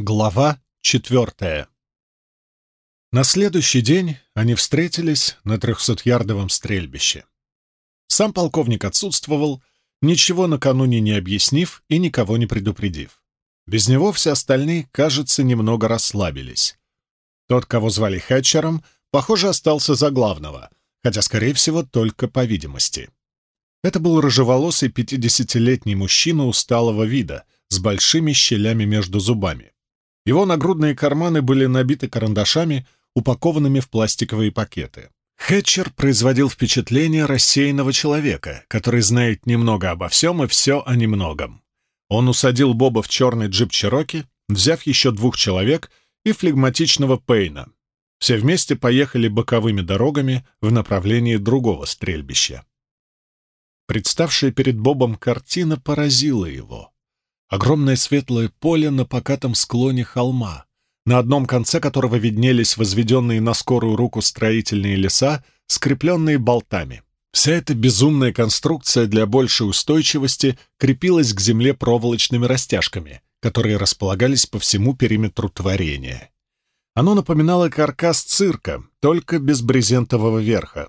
Глава четвертая На следующий день они встретились на трехсотярдовом стрельбище. Сам полковник отсутствовал, ничего накануне не объяснив и никого не предупредив. Без него все остальные, кажется, немного расслабились. Тот, кого звали Хэтчером, похоже, остался за главного, хотя, скорее всего, только по видимости. Это был рыжеволосый пятидесятилетний мужчина усталого вида, с большими щелями между зубами. Его нагрудные карманы были набиты карандашами, упакованными в пластиковые пакеты. Хэтчер производил впечатление рассеянного человека, который знает немного обо всем и все о немногом. Он усадил Боба в черный джип Чероки, взяв еще двух человек и флегматичного Пейна. Все вместе поехали боковыми дорогами в направлении другого стрельбища. Представшая перед Бобом картина поразила его. Огромное светлое поле на покатом склоне холма, на одном конце которого виднелись возведенные на скорую руку строительные леса, скрепленные болтами. Вся эта безумная конструкция для большей устойчивости крепилась к земле проволочными растяжками, которые располагались по всему периметру творения. Оно напоминало каркас цирка, только без брезентового верха,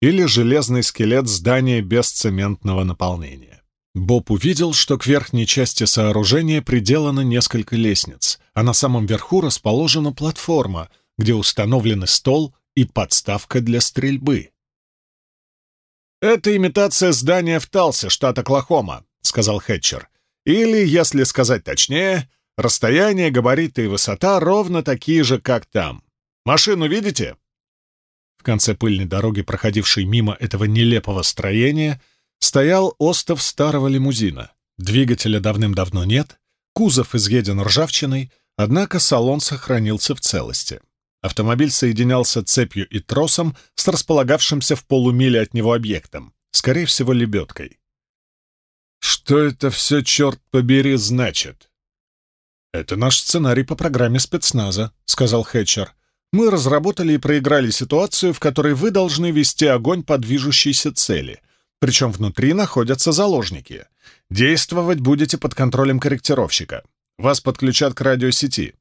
или железный скелет здания без цементного наполнения. Боб увидел, что к верхней части сооружения приделано несколько лестниц, а на самом верху расположена платформа, где установлены стол и подставка для стрельбы. «Это имитация здания в Талсе, штат Оклахома», — сказал Хэтчер. «Или, если сказать точнее, расстояние, габариты и высота ровно такие же, как там. Машину видите?» В конце пыльной дороги, проходившей мимо этого нелепого строения, стоял остов старого лимузина. Двигателя давным-давно нет, кузов изъеден ржавчиной, однако салон сохранился в целости. Автомобиль соединялся цепью и тросом с располагавшимся в полумиле от него объектом, скорее всего, лебедкой. «Что это все, черт побери, значит?» «Это наш сценарий по программе спецназа», — сказал Хэтчер. «Мы разработали и проиграли ситуацию, в которой вы должны вести огонь по движущейся цели, причем внутри находятся заложники. Действовать будете под контролем корректировщика. Вас подключат к радиосети.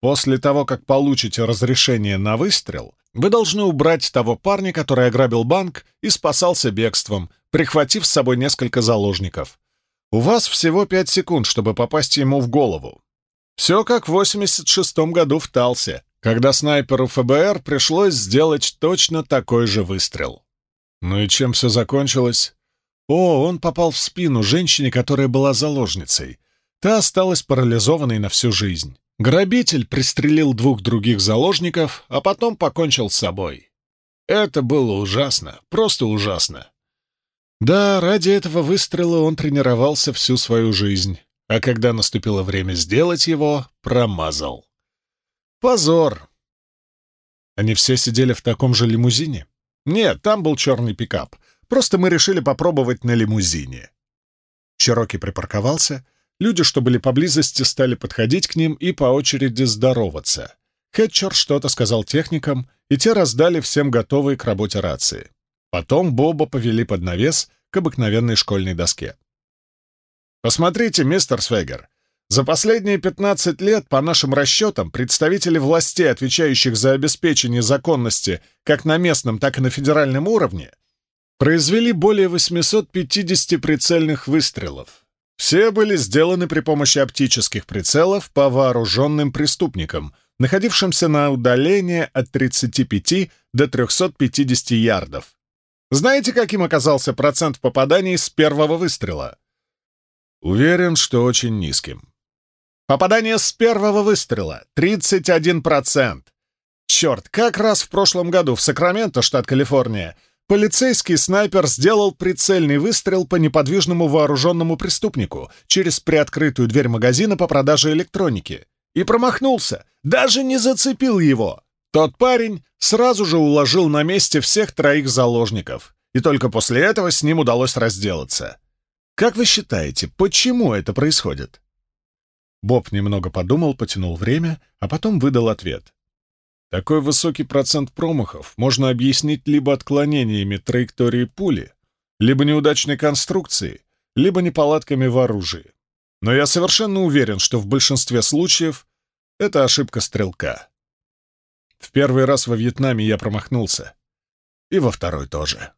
После того, как получите разрешение на выстрел, вы должны убрать того парня, который ограбил банк и спасался бегством, прихватив с собой несколько заложников. У вас всего пять секунд, чтобы попасть ему в голову. Все как в 86-м году в Талсе, когда снайперу ФБР пришлось сделать точно такой же выстрел. Ну и чем все закончилось? О, он попал в спину женщине, которая была заложницей. Та осталась парализованной на всю жизнь. Грабитель пристрелил двух других заложников, а потом покончил с собой. Это было ужасно, просто ужасно. Да, ради этого выстрела он тренировался всю свою жизнь, а когда наступило время сделать его, промазал. Позор! Они все сидели в таком же лимузине? «Нет, там был черный пикап. Просто мы решили попробовать на лимузине». Чероки припарковался. Люди, что были поблизости, стали подходить к ним и по очереди здороваться. Хэтчер что-то сказал техникам, и те раздали всем готовые к работе рации. Потом Боба повели под навес к обыкновенной школьной доске. «Посмотрите, мистер Свегер, за последние 15 лет, по нашим расчетам, представители властей, отвечающих за обеспечение законности как на местном, так и на федеральном уровне, произвели более 850 прицельных выстрелов. Все были сделаны при помощи оптических прицелов по вооруженным преступникам, находившимся на удалении от 35 до 350 ярдов. Знаете, каким оказался процент попаданий с первого выстрела? Уверен, что очень низким. Попадание с первого выстрела — 31%. Черт, как раз в прошлом году в Сакраменто, штат Калифорния, полицейский снайпер сделал прицельный выстрел по неподвижному вооруженному преступнику через приоткрытую дверь магазина по продаже электроники. И промахнулся, даже не зацепил его. Тот парень сразу же уложил на месте всех троих заложников, и только после этого с ним удалось разделаться. Как вы считаете, почему это происходит? Боб немного подумал, потянул время, а потом выдал ответ. Такой высокий процент промахов можно объяснить либо отклонениями траектории пули, либо неудачной конструкцией, либо неполадками в оружии. Но я совершенно уверен, что в большинстве случаев Это ошибка стрелка. В первый раз во Вьетнаме я промахнулся. И во второй тоже.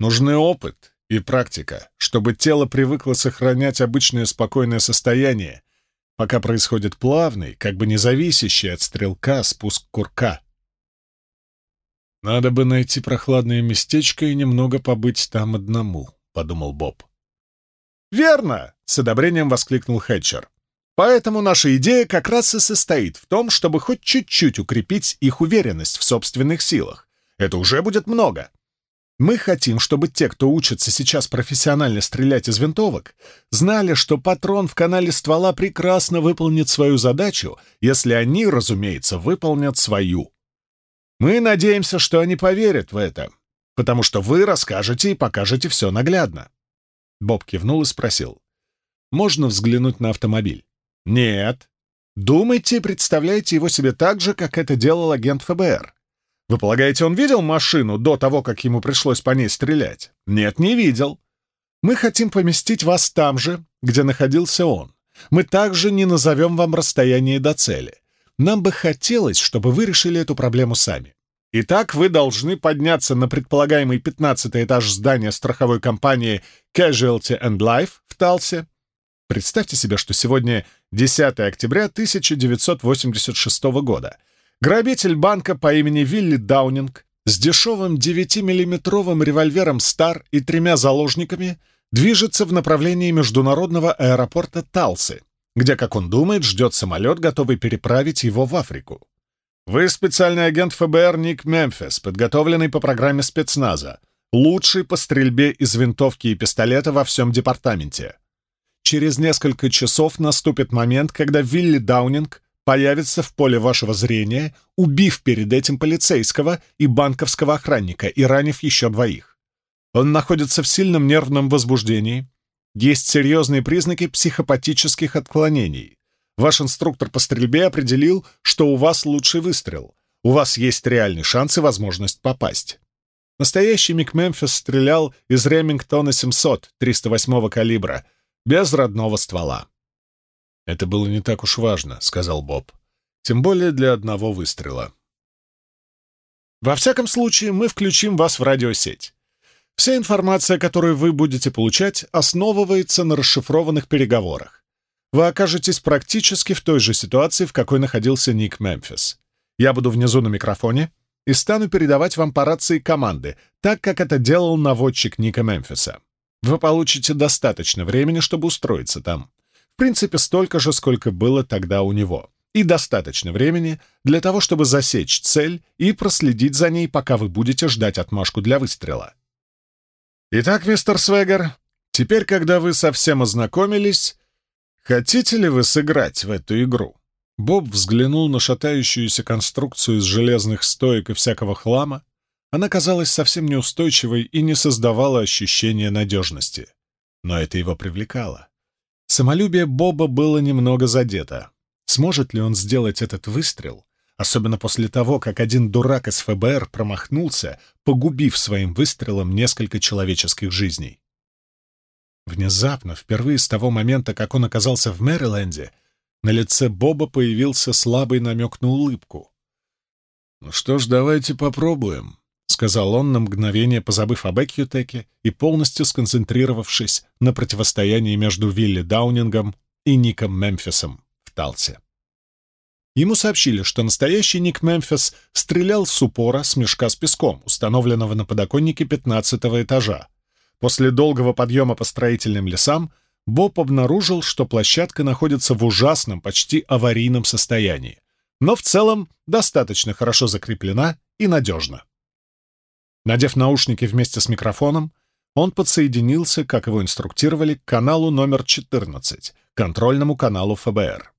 Нужны опыт и практика, чтобы тело привыкло сохранять обычное спокойное состояние, пока происходит плавный, как бы не зависящий от стрелка спуск курка. «Надо бы найти прохладное местечко и немного побыть там одному», — подумал Боб. «Верно!» — с одобрением воскликнул Хэтчер. «Поэтому наша идея как раз и состоит в том, чтобы хоть чуть-чуть укрепить их уверенность в собственных силах. Это уже будет много. Мы хотим, чтобы те, кто учится сейчас профессионально стрелять из винтовок, знали, что патрон в канале ствола прекрасно выполнит свою задачу, если они, разумеется, выполнят свою. Мы надеемся, что они поверят в это, потому что вы расскажете и покажете все наглядно. Боб кивнул и спросил. «Можно взглянуть на автомобиль?» «Нет. Думайте и представляйте его себе так же, как это делал агент ФБР. Вы полагаете, он видел машину до того, как ему пришлось по ней стрелять? Нет, не видел. Мы хотим поместить вас там же, где находился он. Мы также не назовем вам расстояние до цели. Нам бы хотелось, чтобы вы решили эту проблему сами. Итак, вы должны подняться на предполагаемый 15 этаж здания страховой компании Casualty and Life в Талсе. Представьте себе, что сегодня 10 октября 1986 года — Грабитель банка по имени Вилли Даунинг с дешевым 9-миллиметровым револьвером «Стар» и тремя заложниками движется в направлении международного аэропорта Талсы, где, как он думает, ждет самолет, готовый переправить его в Африку. Вы специальный агент ФБР Ник Мемфис, подготовленный по программе спецназа, лучший по стрельбе из винтовки и пистолета во всем департаменте. Через несколько часов наступит момент, когда Вилли Даунинг появится в поле вашего зрения, убив перед этим полицейского и банковского охранника и ранив еще двоих. Он находится в сильном нервном возбуждении. Есть серьезные признаки психопатических отклонений. Ваш инструктор по стрельбе определил, что у вас лучший выстрел. У вас есть реальный шанс и возможность попасть. Настоящий Мик Мемфис стрелял из Ремингтона 700 308 калибра, без родного ствола. «Это было не так уж важно», — сказал Боб. «Тем более для одного выстрела». «Во всяком случае, мы включим вас в радиосеть. Вся информация, которую вы будете получать, основывается на расшифрованных переговорах. Вы окажетесь практически в той же ситуации, в какой находился Ник Мемфис. Я буду внизу на микрофоне и стану передавать вам по рации команды, так как это делал наводчик Ника Мемфиса. Вы получите достаточно времени, чтобы устроиться там принципе, столько же, сколько было тогда у него. И достаточно времени для того, чтобы засечь цель и проследить за ней, пока вы будете ждать отмашку для выстрела. Итак, мистер Свегер, теперь, когда вы совсем ознакомились, хотите ли вы сыграть в эту игру? Боб взглянул на шатающуюся конструкцию из железных стоек и всякого хлама. Она казалась совсем неустойчивой и не создавала ощущения надежности. Но это его привлекало. Самолюбие Боба было немного задето. Сможет ли он сделать этот выстрел, особенно после того, как один дурак из ФБР промахнулся, погубив своим выстрелом несколько человеческих жизней? Внезапно, впервые с того момента, как он оказался в Мэриленде, на лице Боба появился слабый намек на улыбку. «Ну что ж, давайте попробуем», — сказал он на мгновение, позабыв об Экьютеке и полностью сконцентрировавшись на противостоянии между Вилли Даунингом и Ником Мемфисом в Талсе. Ему сообщили, что настоящий Ник Мемфис стрелял с упора с мешка с песком, установленного на подоконнике пятнадцатого этажа. После долгого подъема по строительным лесам Боб обнаружил, что площадка находится в ужасном, почти аварийном состоянии, но в целом достаточно хорошо закреплена и надежна. Надев наушники вместе с микрофоном, он подсоединился, как его инструктировали, к каналу номер 14, контрольному каналу ФБР.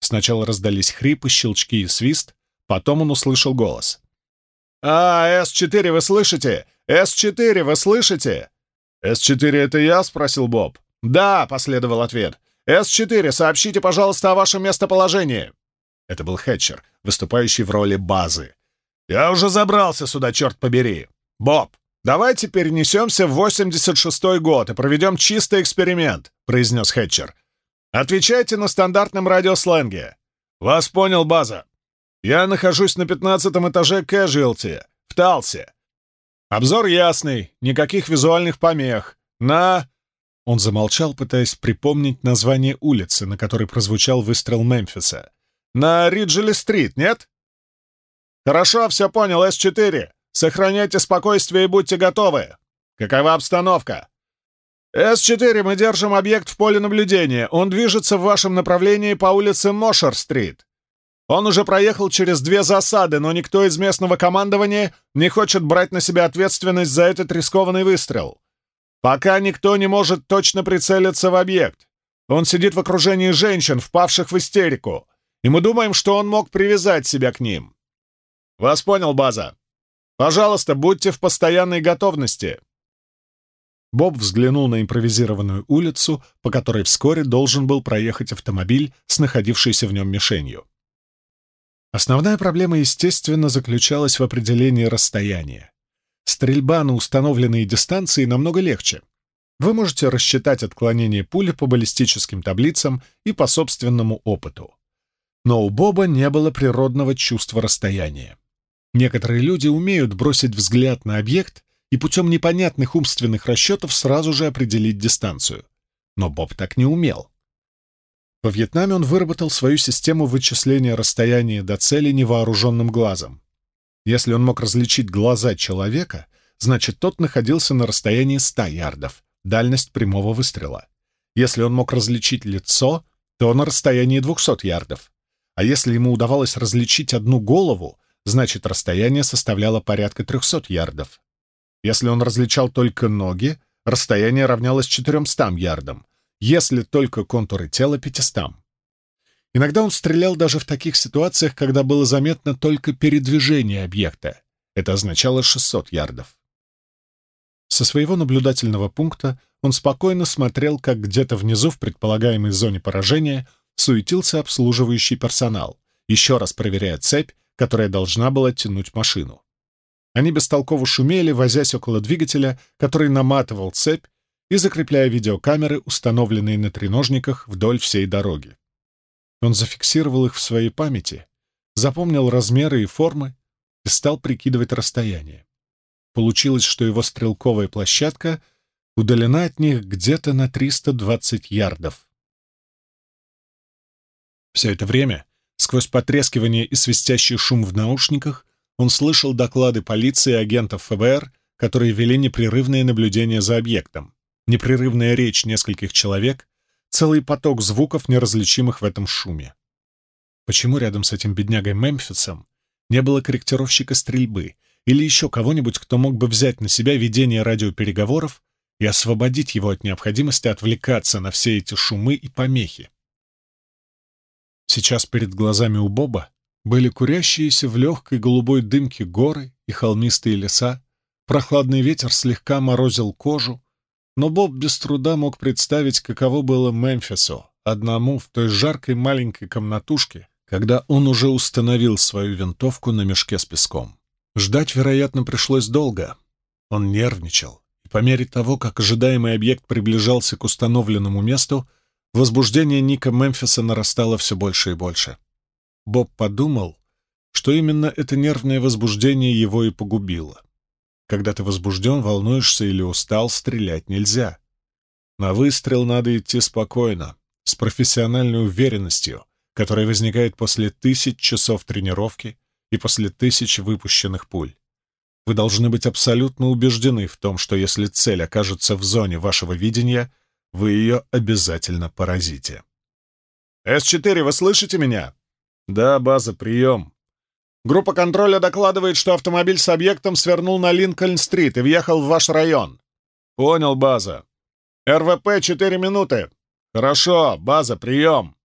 Сначала раздались хрипы, щелчки и свист, потом он услышал голос. «А, С-4, вы слышите? С-4, вы слышите?» «С-4, это я?» — спросил Боб. «Да», — последовал ответ. «С-4, сообщите, пожалуйста, о вашем местоположении». Это был Хэтчер, выступающий в роли базы. «Я уже забрался сюда, черт побери! Боб, давайте перенесемся в 86-й год и проведем чистый эксперимент», — произнес Хэтчер. «Отвечайте на стандартном радиосленге. «Вас понял, база. Я нахожусь на пятнадцатом этаже Кэжуэлти, в Талсе. Обзор ясный, никаких визуальных помех. На...» Он замолчал, пытаясь припомнить название улицы, на которой прозвучал выстрел Мемфиса. «На Риджели-стрит, нет?» «Хорошо, все понял, С-4. Сохраняйте спокойствие и будьте готовы. Какова обстановка?» «С-4, мы держим объект в поле наблюдения. Он движется в вашем направлении по улице Мошер-стрит. Он уже проехал через две засады, но никто из местного командования не хочет брать на себя ответственность за этот рискованный выстрел. Пока никто не может точно прицелиться в объект. Он сидит в окружении женщин, впавших в истерику, и мы думаем, что он мог привязать себя к ним. Вас понял, база. Пожалуйста, будьте в постоянной готовности. Боб взглянул на импровизированную улицу, по которой вскоре должен был проехать автомобиль с находившейся в нем мишенью. Основная проблема, естественно, заключалась в определении расстояния. Стрельба на установленные дистанции намного легче. Вы можете рассчитать отклонение пули по баллистическим таблицам и по собственному опыту. Но у Боба не было природного чувства расстояния. Некоторые люди умеют бросить взгляд на объект и путем непонятных умственных расчетов сразу же определить дистанцию. Но Боб так не умел. Во Вьетнаме он выработал свою систему вычисления расстояния до цели невооруженным глазом. Если он мог различить глаза человека, значит, тот находился на расстоянии 100 ярдов, дальность прямого выстрела. Если он мог различить лицо, то на расстоянии 200 ярдов. А если ему удавалось различить одну голову, значит, расстояние составляло порядка 300 ярдов. Если он различал только ноги, расстояние равнялось 400 ярдам, если только контуры тела пятистам. Иногда он стрелял даже в таких ситуациях, когда было заметно только передвижение объекта. Это означало 600 ярдов. Со своего наблюдательного пункта он спокойно смотрел, как где-то внизу в предполагаемой зоне поражения суетился обслуживающий персонал, еще раз проверяя цепь, которая должна была тянуть машину. Они бестолково шумели, возясь около двигателя, который наматывал цепь и закрепляя видеокамеры, установленные на треножниках вдоль всей дороги. Он зафиксировал их в своей памяти, запомнил размеры и формы и стал прикидывать расстояние. Получилось, что его стрелковая площадка удалена от них где-то на 320 ярдов. Все это время, сквозь потрескивание и свистящий шум в наушниках, он слышал доклады полиции и агентов ФБР, которые вели непрерывное наблюдение за объектом непрерывная речь нескольких человек, целый поток звуков, неразличимых в этом шуме. Почему рядом с этим беднягой Мемфисом не было корректировщика стрельбы или еще кого-нибудь, кто мог бы взять на себя ведение радиопереговоров и освободить его от необходимости отвлекаться на все эти шумы и помехи? Сейчас перед глазами у Боба были курящиеся в легкой голубой дымке горы и холмистые леса, прохладный ветер слегка морозил кожу, но Боб без труда мог представить, каково было Мемфису, одному в той жаркой маленькой комнатушке, когда он уже установил свою винтовку на мешке с песком. Ждать, вероятно, пришлось долго. Он нервничал, и по мере того, как ожидаемый объект приближался к установленному месту, возбуждение Ника Мемфиса нарастало все больше и больше. Боб подумал, что именно это нервное возбуждение его и погубило. Когда ты возбужден, волнуешься или устал, стрелять нельзя. На выстрел надо идти спокойно, с профессиональной уверенностью, которая возникает после тысяч часов тренировки и после тысяч выпущенных пуль. Вы должны быть абсолютно убеждены в том, что если цель окажется в зоне вашего видения, вы ее обязательно поразите. «С-4, вы слышите меня?» «Да, база, прием», Группа контроля докладывает, что автомобиль с объектом свернул на Линкольн-стрит и въехал в ваш район. Понял, база. РВП 4 минуты. Хорошо, база, прием.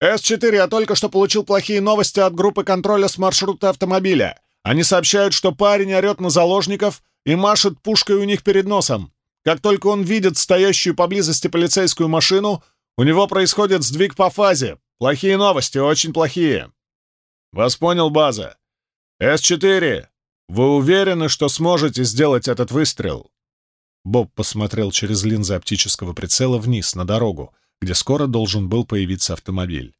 С-4, я только что получил плохие новости от группы контроля с маршрута автомобиля. Они сообщают, что парень орет на заложников и машет пушкой у них перед носом. Как только он видит стоящую поблизости полицейскую машину, у него происходит сдвиг по фазе. Плохие новости, очень плохие. «Вас понял, база. С-4, вы уверены, что сможете сделать этот выстрел?» Боб посмотрел через линзы оптического прицела вниз, на дорогу, где скоро должен был появиться автомобиль.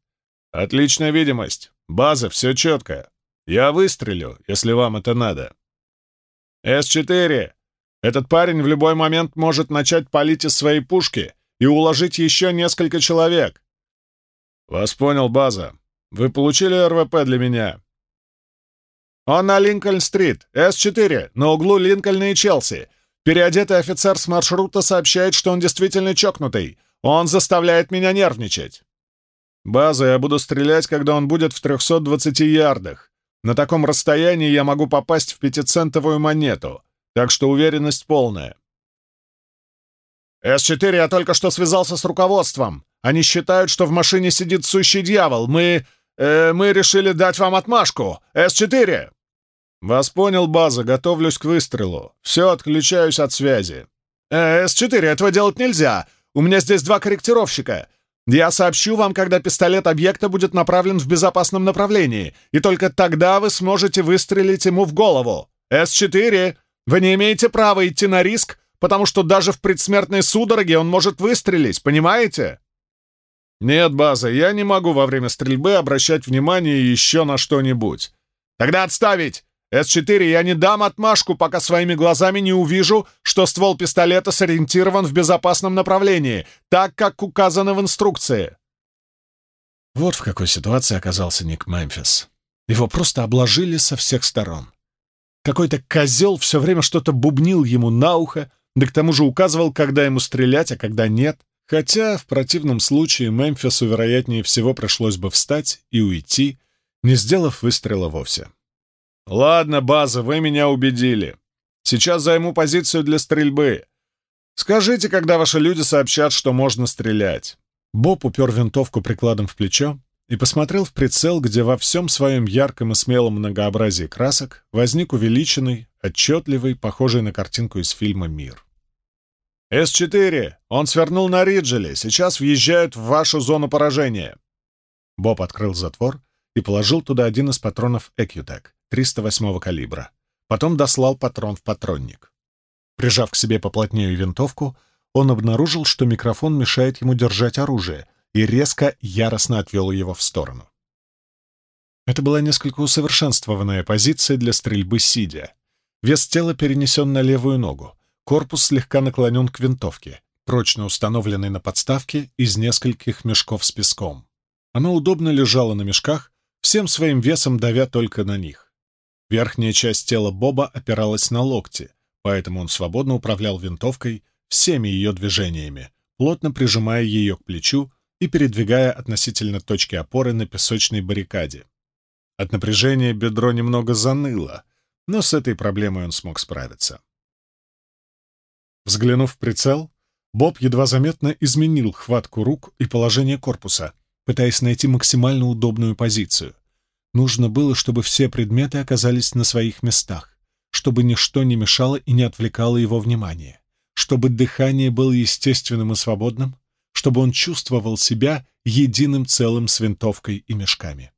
Отличная видимость. База, все четко. Я выстрелю, если вам это надо. С-4. Этот парень в любой момент может начать палить из своей пушки и уложить еще несколько человек. Вас понял, база. Вы получили РВП для меня. Он на Линкольн-стрит, С-4, на углу Линкольна и Челси. Переодетый офицер с маршрута сообщает, что он действительно чокнутый. Он заставляет меня нервничать. База, я буду стрелять, когда он будет в 320 ярдах. На таком расстоянии я могу попасть в пятицентовую монету, так что уверенность полная. С-4, я только что связался с руководством. Они считают, что в машине сидит сущий дьявол. Мы... Э, мы решили дать вам отмашку. С-4! «Вас понял, база, готовлюсь к выстрелу. Все, отключаюсь от связи». Э, «С-4, этого делать нельзя. У меня здесь два корректировщика. Я сообщу вам, когда пистолет объекта будет направлен в безопасном направлении, и только тогда вы сможете выстрелить ему в голову. С-4, вы не имеете права идти на риск, потому что даже в предсмертной судороге он может выстрелить, понимаете?» «Нет, база, я не могу во время стрельбы обращать внимание еще на что-нибудь». «Тогда отставить! С-4, я не дам отмашку, пока своими глазами не увижу, что ствол пистолета сориентирован в безопасном направлении, так, как указано в инструкции. Вот в какой ситуации оказался Ник Мемфис. Его просто обложили со всех сторон. Какой-то козел все время что-то бубнил ему на ухо, да к тому же указывал, когда ему стрелять, а когда нет. Хотя в противном случае Мемфису, вероятнее всего, пришлось бы встать и уйти, не сделав выстрела вовсе. «Ладно, база, вы меня убедили. Сейчас займу позицию для стрельбы. Скажите, когда ваши люди сообщат, что можно стрелять». Боб упер винтовку прикладом в плечо и посмотрел в прицел, где во всем своем ярком и смелом многообразии красок возник увеличенный, отчетливый, похожий на картинку из фильма «Мир». «С-4! Он свернул на Риджеле. Сейчас въезжают в вашу зону поражения». Боб открыл затвор и положил туда один из патронов «Экютек». 308-го калибра. Потом дослал патрон в патронник. Прижав к себе поплотнее винтовку, он обнаружил, что микрофон мешает ему держать оружие, и резко, яростно отвел его в сторону. Это была несколько усовершенствованная позиция для стрельбы сидя. Вес тела перенесен на левую ногу, корпус слегка наклонен к винтовке, прочно установленный на подставке из нескольких мешков с песком. Оно удобно лежало на мешках, всем своим весом давя только на них. Верхняя часть тела Боба опиралась на локти, поэтому он свободно управлял винтовкой всеми ее движениями, плотно прижимая ее к плечу и передвигая относительно точки опоры на песочной баррикаде. От напряжения бедро немного заныло, но с этой проблемой он смог справиться. Взглянув в прицел, Боб едва заметно изменил хватку рук и положение корпуса, пытаясь найти максимально удобную позицию — Нужно было, чтобы все предметы оказались на своих местах, чтобы ничто не мешало и не отвлекало его внимание, чтобы дыхание было естественным и свободным, чтобы он чувствовал себя единым целым с винтовкой и мешками.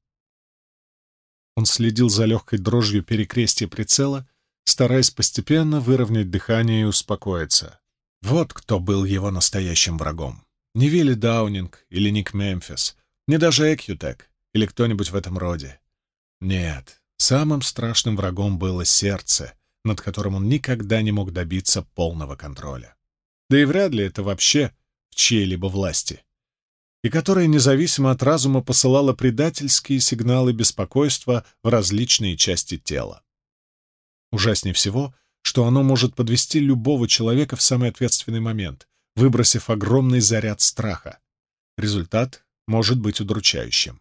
Он следил за легкой дрожью перекрестия прицела, стараясь постепенно выровнять дыхание и успокоиться. Вот кто был его настоящим врагом. Не Вилли Даунинг или Ник Мемфис, не даже Экьютек или кто-нибудь в этом роде. Нет, самым страшным врагом было сердце, над которым он никогда не мог добиться полного контроля. Да и вряд ли это вообще в чьей-либо власти. И которое независимо от разума посылало предательские сигналы беспокойства в различные части тела. Ужаснее всего, что оно может подвести любого человека в самый ответственный момент, выбросив огромный заряд страха. Результат может быть удручающим.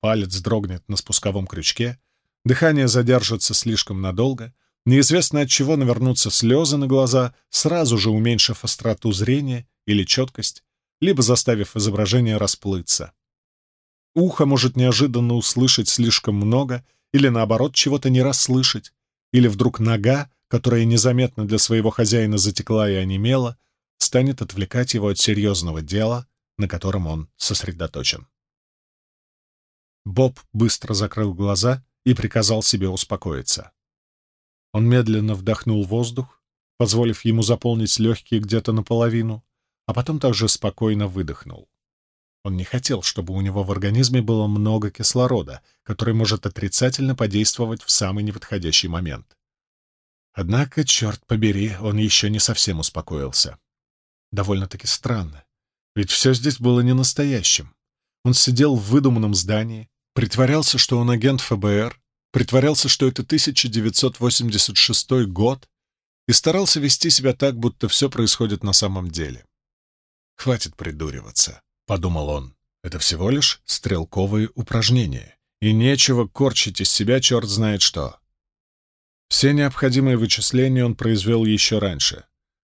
Палец дрогнет на спусковом крючке, дыхание задержится слишком надолго, неизвестно от чего навернутся слезы на глаза, сразу же уменьшив остроту зрения или четкость, либо заставив изображение расплыться. Ухо может неожиданно услышать слишком много или, наоборот, чего-то не расслышать, или вдруг нога, которая незаметно для своего хозяина затекла и онемела, станет отвлекать его от серьезного дела, на котором он сосредоточен. Боб быстро закрыл глаза и приказал себе успокоиться. Он медленно вдохнул воздух, позволив ему заполнить легкие где-то наполовину, а потом также спокойно выдохнул. Он не хотел, чтобы у него в организме было много кислорода, который может отрицательно подействовать в самый неподходящий момент. Однако, черт побери, он еще не совсем успокоился. Довольно-таки странно, ведь все здесь было не настоящим. Он сидел в выдуманном здании, притворялся, что он агент ФБР, притворялся, что это 1986 год, и старался вести себя так, будто все происходит на самом деле. «Хватит придуриваться», — подумал он. «Это всего лишь стрелковые упражнения, и нечего корчить из себя черт знает что». Все необходимые вычисления он произвел еще раньше.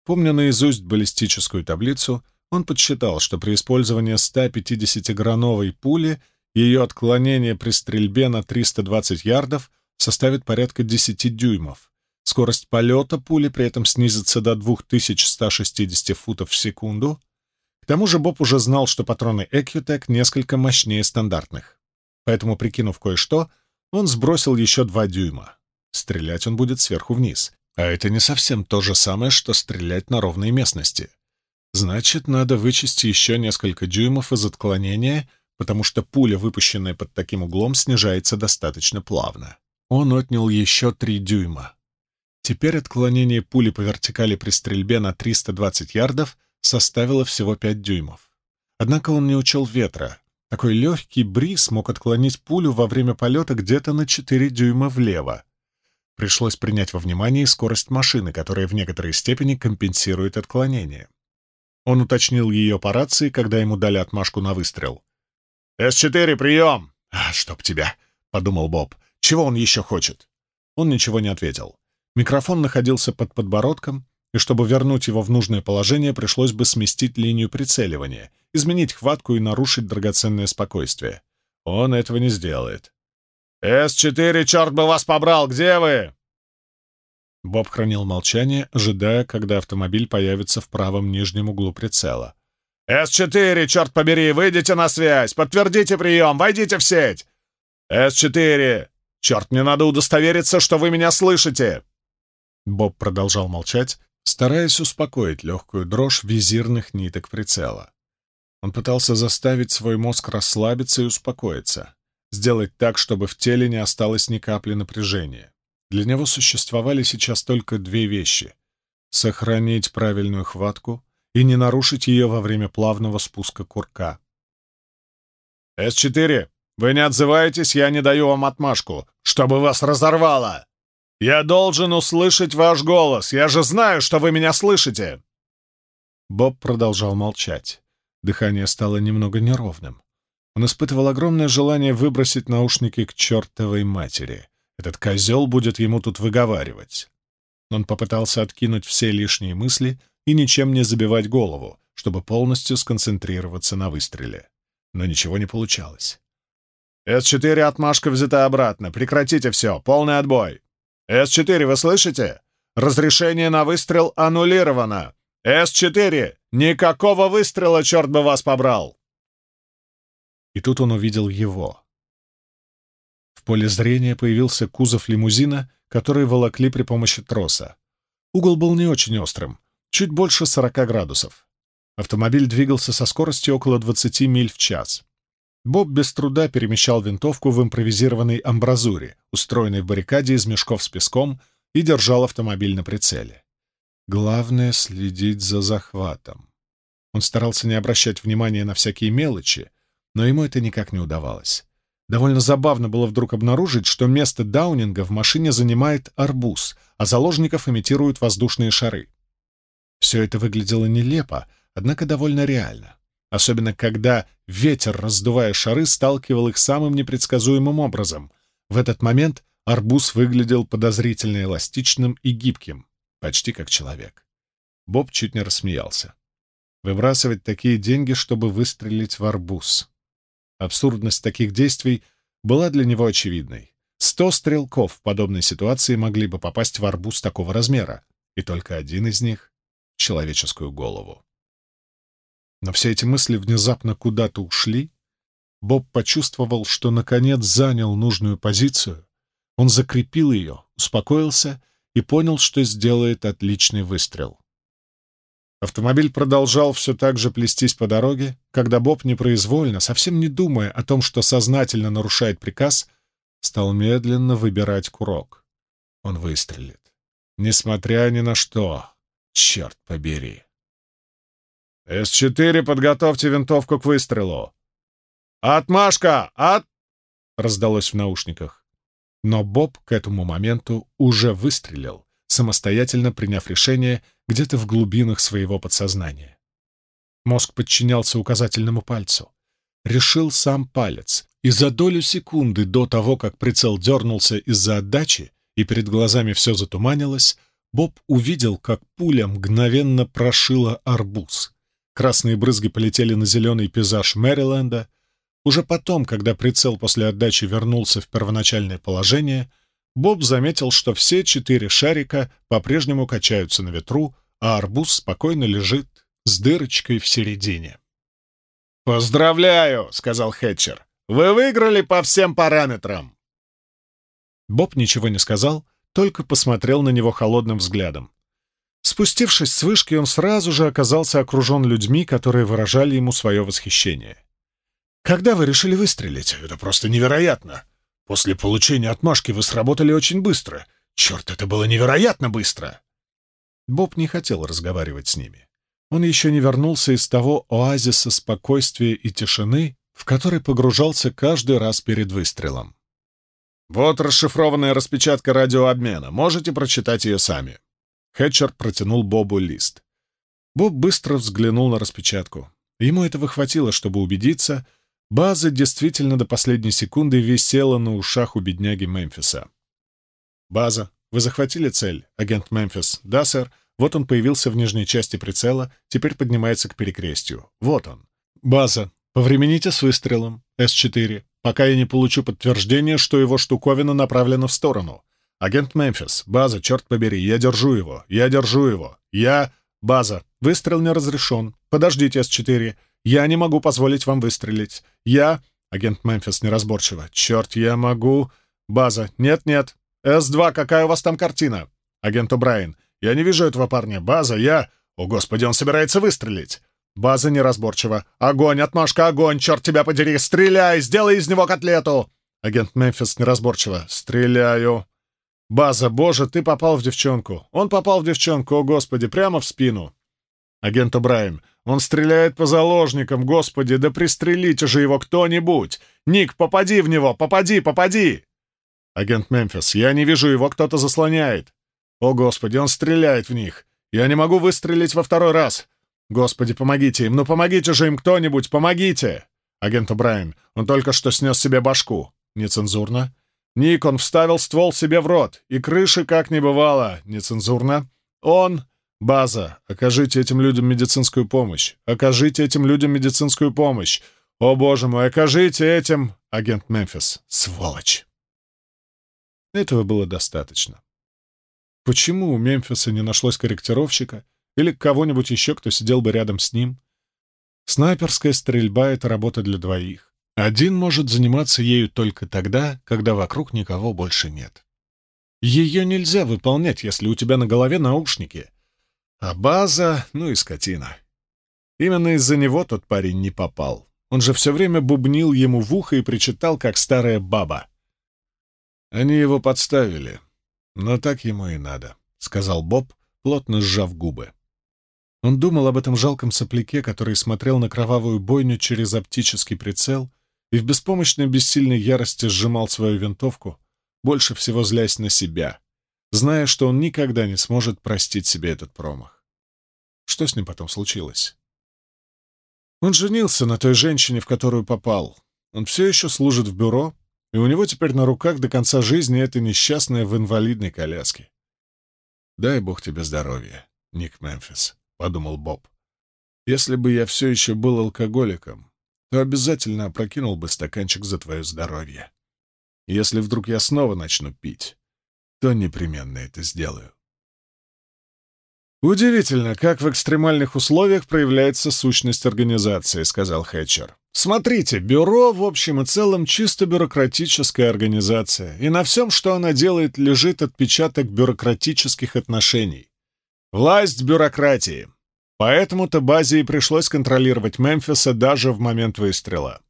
Помня наизусть баллистическую таблицу, он подсчитал, что при использовании 150-грановой пули ее отклонение при стрельбе на 320 ярдов составит порядка 10 дюймов. Скорость полета пули при этом снизится до 2160 футов в секунду, к тому же Боб уже знал, что патроны Экютек несколько мощнее стандартных. Поэтому, прикинув кое-что, он сбросил еще два дюйма. Стрелять он будет сверху вниз. А это не совсем то же самое, что стрелять на ровной местности. Значит, надо вычесть еще несколько дюймов из отклонения, потому что пуля, выпущенная под таким углом, снижается достаточно плавно. Он отнял еще три дюйма. Теперь отклонение пули по вертикали при стрельбе на 320 ярдов составила всего 5 дюймов. Однако он не учел ветра. Такой легкий бриз мог отклонить пулю во время полета где-то на 4 дюйма влево. Пришлось принять во внимание скорость машины, которая в некоторой степени компенсирует отклонение. Он уточнил ее по рации, когда ему дали отмашку на выстрел. «С-4, прием!» «А, чтоб тебя!» — подумал Боб. «Чего он еще хочет?» Он ничего не ответил. Микрофон находился под подбородком, и чтобы вернуть его в нужное положение, пришлось бы сместить линию прицеливания, изменить хватку и нарушить драгоценное спокойствие. Он этого не сделает. «С-4, черт бы вас побрал! Где вы?» Боб хранил молчание, ожидая, когда автомобиль появится в правом нижнем углу прицела. «С-4, черт побери, выйдите на связь! Подтвердите прием! Войдите в сеть!» «С-4! Черт, мне надо удостовериться, что вы меня слышите!» Боб продолжал молчать, стараясь успокоить легкую дрожь визирных ниток прицела. Он пытался заставить свой мозг расслабиться и успокоиться, сделать так, чтобы в теле не осталось ни капли напряжения. Для него существовали сейчас только две вещи — сохранить правильную хватку и не нарушить ее во время плавного спуска курка. «С-4, вы не отзываетесь, я не даю вам отмашку, чтобы вас разорвало!» «Я должен услышать ваш голос! Я же знаю, что вы меня слышите!» Боб продолжал молчать. Дыхание стало немного неровным. Он испытывал огромное желание выбросить наушники к чертовой матери. Этот козел будет ему тут выговаривать. Он попытался откинуть все лишние мысли и ничем не забивать голову, чтобы полностью сконцентрироваться на выстреле. Но ничего не получалось. «С-4 отмашка взята обратно. Прекратите все. Полный отбой!» «С-4, вы слышите? Разрешение на выстрел аннулировано! С-4! Никакого выстрела, черт бы вас побрал!» И тут он увидел его. В поле зрения появился кузов лимузина, который волокли при помощи троса. Угол был не очень острым, чуть больше 40 градусов. Автомобиль двигался со скоростью около 20 миль в час. Боб без труда перемещал винтовку в импровизированной амбразуре, устроенной в баррикаде из мешков с песком, и держал автомобиль на прицеле. Главное — следить за захватом. Он старался не обращать внимания на всякие мелочи, но ему это никак не удавалось. Довольно забавно было вдруг обнаружить, что место Даунинга в машине занимает арбуз, а заложников имитируют воздушные шары. Все это выглядело нелепо, однако довольно реально особенно когда ветер, раздувая шары, сталкивал их самым непредсказуемым образом. В этот момент арбуз выглядел подозрительно эластичным и гибким, почти как человек. Боб чуть не рассмеялся. Выбрасывать такие деньги, чтобы выстрелить в арбуз. Абсурдность таких действий была для него очевидной. Сто стрелков в подобной ситуации могли бы попасть в арбуз такого размера, и только один из них — человеческую голову. Но все эти мысли внезапно куда-то ушли. Боб почувствовал, что наконец занял нужную позицию. Он закрепил ее, успокоился и понял, что сделает отличный выстрел. Автомобиль продолжал все так же плестись по дороге, когда Боб непроизвольно, совсем не думая о том, что сознательно нарушает приказ, стал медленно выбирать курок. Он выстрелит. Несмотря ни на что. Черт побери. «С-4, подготовьте винтовку к выстрелу!» «Отмашка! От...» — раздалось в наушниках. Но Боб к этому моменту уже выстрелил, самостоятельно приняв решение где-то в глубинах своего подсознания. Мозг подчинялся указательному пальцу. Решил сам палец, и за долю секунды до того, как прицел дернулся из-за отдачи, и перед глазами все затуманилось, Боб увидел, как пуля мгновенно прошила арбуз. Красные брызги полетели на зеленый пейзаж Мэриленда. Уже потом, когда прицел после отдачи вернулся в первоначальное положение, Боб заметил, что все четыре шарика по-прежнему качаются на ветру, а арбуз спокойно лежит с дырочкой в середине. «Поздравляю!» — сказал Хэтчер. «Вы выиграли по всем параметрам!» Боб ничего не сказал, только посмотрел на него холодным взглядом. Спустившись с вышки, он сразу же оказался окружен людьми, которые выражали ему свое восхищение. «Когда вы решили выстрелить? Это просто невероятно! После получения отмашки вы сработали очень быстро. Черт, это было невероятно быстро!» Боб не хотел разговаривать с ними. Он еще не вернулся из того оазиса спокойствия и тишины, в который погружался каждый раз перед выстрелом. «Вот расшифрованная распечатка радиообмена. Можете прочитать ее сами». Хэтчер протянул Бобу лист. Боб быстро взглянул на распечатку. Ему этого хватило, чтобы убедиться, база действительно до последней секунды висела на ушах у бедняги Мемфиса. «База, вы захватили цель, агент Мемфис?» «Да, сэр. Вот он появился в нижней части прицела, теперь поднимается к перекрестию. Вот он. База, повремените с выстрелом. С-4, пока я не получу подтверждение, что его штуковина направлена в сторону. «Агент Мемфис, база, черт побери, я держу его, я держу его, я...» «База, выстрел не разрешен. Подождите, С-4. Я не могу позволить вам выстрелить. Я...» Агент Мемфис неразборчиво. «Черт, я могу...» «База, нет-нет. С-2, какая у вас там картина?» Агент О'Брайен. «Я не вижу этого парня. База, я...» «О, господи, он собирается выстрелить!» База неразборчива. «Огонь, отмашка, огонь! Черт тебя подери! Стреляй! Сделай из него котлету!» Агент Мемфис неразборчиво. «Стреляю!» «База, боже, ты попал в девчонку! Он попал в девчонку, о господи, прямо в спину!» Агент О'Брайен. «Он стреляет по заложникам, господи, да пристрелите же его кто-нибудь! Ник, попади в него, попади, попади!» Агент Мемфис. «Я не вижу его, кто-то заслоняет!» «О господи, он стреляет в них! Я не могу выстрелить во второй раз! Господи, помогите им! Ну помогите же им кто-нибудь, помогите!» Агент О'Брайен. «Он только что снес себе башку!» Нецензурно. Ник, он вставил ствол себе в рот, и крыши как не бывало, нецензурно. Он... База, окажите этим людям медицинскую помощь. Окажите этим людям медицинскую помощь. О, боже мой, окажите этим... Агент Мемфис. Сволочь. Этого было достаточно. Почему у Мемфиса не нашлось корректировщика или кого-нибудь еще, кто сидел бы рядом с ним? Снайперская стрельба — это работа для двоих. Один может заниматься ею только тогда, когда вокруг никого больше нет. Ее нельзя выполнять, если у тебя на голове наушники. А база, ну и скотина. Именно из-за него тот парень не попал. Он же все время бубнил ему в ухо и причитал, как старая баба. Они его подставили. Но так ему и надо, — сказал Боб, плотно сжав губы. Он думал об этом жалком сопляке, который смотрел на кровавую бойню через оптический прицел — и в беспомощной бессильной ярости сжимал свою винтовку, больше всего злясь на себя, зная, что он никогда не сможет простить себе этот промах. Что с ним потом случилось? Он женился на той женщине, в которую попал. Он все еще служит в бюро, и у него теперь на руках до конца жизни эта несчастная в инвалидной коляске. «Дай бог тебе здоровья, Ник Мемфис», — подумал Боб. «Если бы я все еще был алкоголиком, то обязательно опрокинул бы стаканчик за твое здоровье. Если вдруг я снова начну пить, то непременно это сделаю. «Удивительно, как в экстремальных условиях проявляется сущность организации», — сказал Хэтчер. «Смотрите, бюро в общем и целом чисто бюрократическая организация, и на всем, что она делает, лежит отпечаток бюрократических отношений. Власть бюрократии. Поэтому-то базе и пришлось контролировать Мемфиса даже в момент выстрела.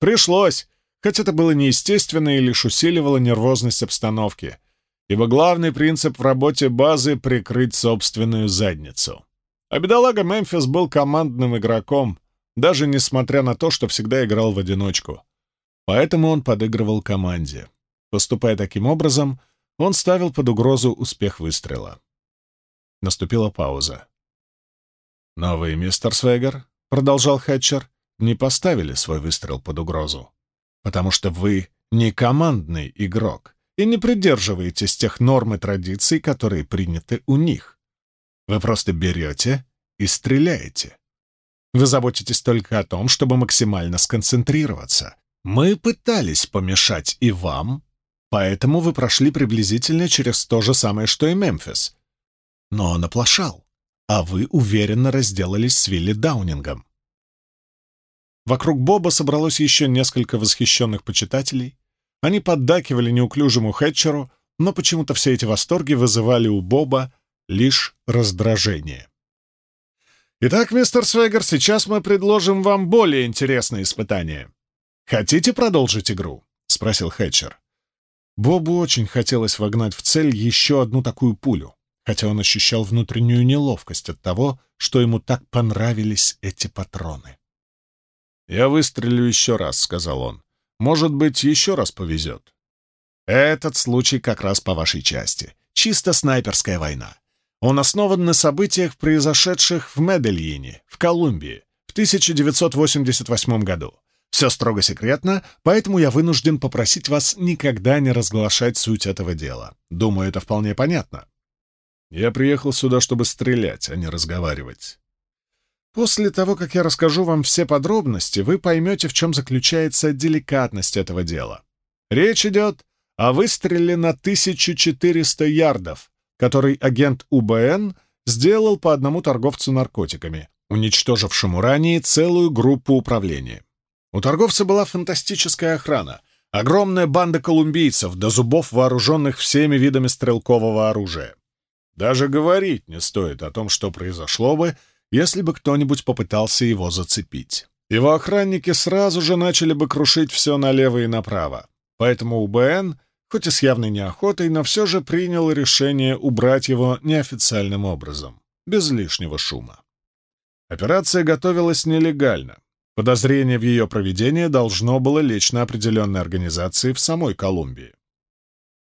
Пришлось, хоть это было неестественно и лишь усиливало нервозность обстановки, ибо главный принцип в работе базы — прикрыть собственную задницу. А бедолага Мемфис был командным игроком, даже несмотря на то, что всегда играл в одиночку. Поэтому он подыгрывал команде. Поступая таким образом, он ставил под угрозу успех выстрела. Наступила пауза. «Но вы, мистер Свегер», — продолжал Хэтчер, — «не поставили свой выстрел под угрозу, потому что вы не командный игрок и не придерживаетесь тех норм и традиций, которые приняты у них. Вы просто берете и стреляете. Вы заботитесь только о том, чтобы максимально сконцентрироваться. Мы пытались помешать и вам, поэтому вы прошли приблизительно через то же самое, что и Мемфис. Но он оплошал, а вы уверенно разделались с Вилли Даунингом. Вокруг Боба собралось еще несколько восхищенных почитателей. Они поддакивали неуклюжему Хэтчеру, но почему-то все эти восторги вызывали у Боба лишь раздражение. «Итак, мистер Свегер, сейчас мы предложим вам более интересное испытание. Хотите продолжить игру?» — спросил Хэтчер. Бобу очень хотелось вогнать в цель еще одну такую пулю, хотя он ощущал внутреннюю неловкость от того, что ему так понравились эти патроны. «Я выстрелю еще раз», — сказал он. «Может быть, еще раз повезет». «Этот случай как раз по вашей части. Чисто снайперская война. Он основан на событиях, произошедших в Медельине, в Колумбии, в 1988 году. Все строго секретно, поэтому я вынужден попросить вас никогда не разглашать суть этого дела. Думаю, это вполне понятно. Я приехал сюда, чтобы стрелять, а не разговаривать. После того, как я расскажу вам все подробности, вы поймете, в чем заключается деликатность этого дела. Речь идет о выстреле на 1400 ярдов, который агент УБН сделал по одному торговцу наркотиками, уничтожившему ранее целую группу управления. У торговца была фантастическая охрана, огромная банда колумбийцев, до зубов вооруженных всеми видами стрелкового оружия. Даже говорить не стоит о том, что произошло бы, если бы кто-нибудь попытался его зацепить. Его охранники сразу же начали бы крушить все налево и направо. Поэтому УБН — хоть и с явной неохотой, но все же принял решение убрать его неофициальным образом, без лишнего шума. Операция готовилась нелегально. Подозрение в ее проведении должно было лечь на определенной организации в самой Колумбии.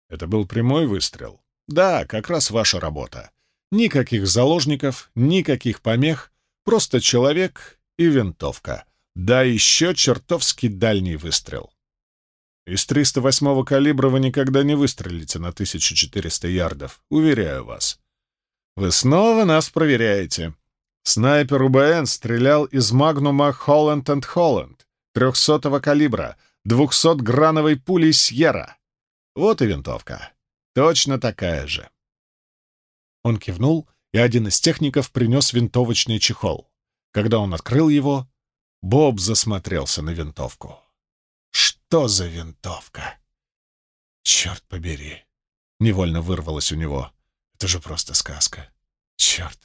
Это был прямой выстрел. Да, как раз ваша работа. Никаких заложников, никаких помех, просто человек и винтовка. Да еще чертовски дальний выстрел. Из 308-го калибра вы никогда не выстрелите на 1400 ярдов, уверяю вас. Вы снова нас проверяете. Снайпер УБН стрелял из магнума Холланд энд Холланд 300-го калибра, 200-грановой пулей Сьерра. Вот и винтовка. Точно такая же. Он кивнул, и один из техников принес винтовочный чехол. Когда он открыл его, Боб засмотрелся на винтовку. Что за винтовка? Черт побери! Невольно вырвалось у него. Это же просто сказка. Черт!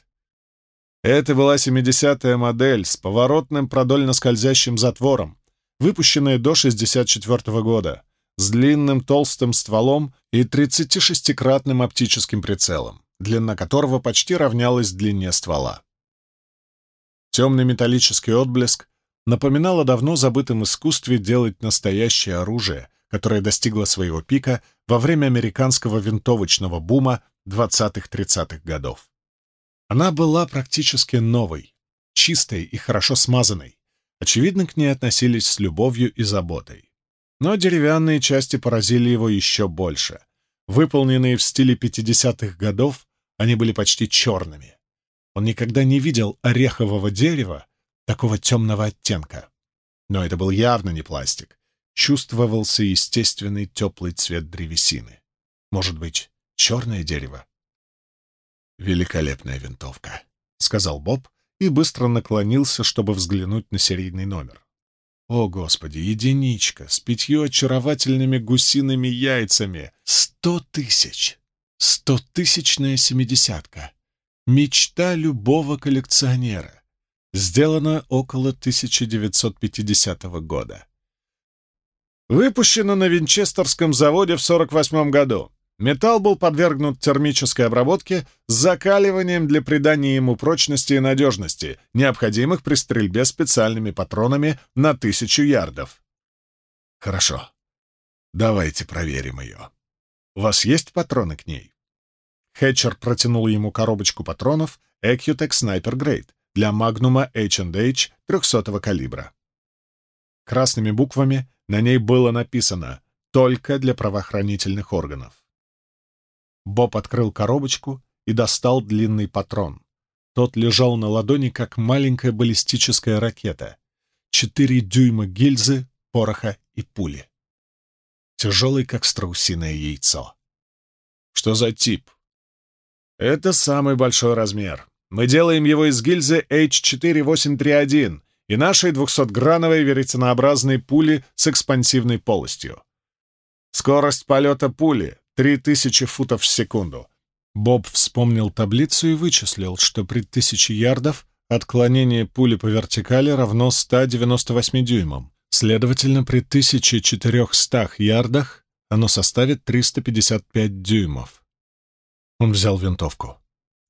Это была 70-я модель с поворотным продольно-скользящим затвором, выпущенная до 64 -го года, с длинным толстым стволом и 36-кратным оптическим прицелом, длина которого почти равнялась длине ствола. Темный металлический отблеск напоминал о давно забытом искусстве делать настоящее оружие, которое достигло своего пика во время американского винтовочного бума 20-30-х годов. Она была практически новой, чистой и хорошо смазанной. Очевидно, к ней относились с любовью и заботой. Но деревянные части поразили его еще больше. Выполненные в стиле 50-х годов, они были почти черными. Он никогда не видел орехового дерева, такого темного оттенка. Но это был явно не пластик. Чувствовался естественный теплый цвет древесины. Может быть, черное дерево? «Великолепная винтовка», — сказал Боб и быстро наклонился, чтобы взглянуть на серийный номер. О, Господи, единичка с пятью очаровательными гусиными яйцами! Сто тысяч! Стотысячная семидесятка! Мечта любого коллекционера. Сделано около 1950 года. Выпущено на Винчестерском заводе в 48 году. Металл был подвергнут термической обработке с закаливанием для придания ему прочности и надежности, необходимых при стрельбе специальными патронами на тысячу ярдов. Хорошо. Давайте проверим ее. У вас есть патроны к ней? Хэтчер протянул ему коробочку патронов Ecutec Sniper Grade для Магнума H&H 300 калибра. Красными буквами на ней было написано «Только для правоохранительных органов». Боб открыл коробочку и достал длинный патрон. Тот лежал на ладони, как маленькая баллистическая ракета. Четыре дюйма гильзы, пороха и пули. Тяжелый, как страусиное яйцо. Что за тип? Это самый большой размер. Мы делаем его из гильзы H4831 и нашей 200-грановой веретенообразной пули с экспансивной полостью. Скорость полета пули — 3000 футов в секунду. Боб вспомнил таблицу и вычислил, что при 1000 ярдов отклонение пули по вертикали равно 198 дюймам. Следовательно, при 1400 ярдах оно составит 355 дюймов. Он взял винтовку.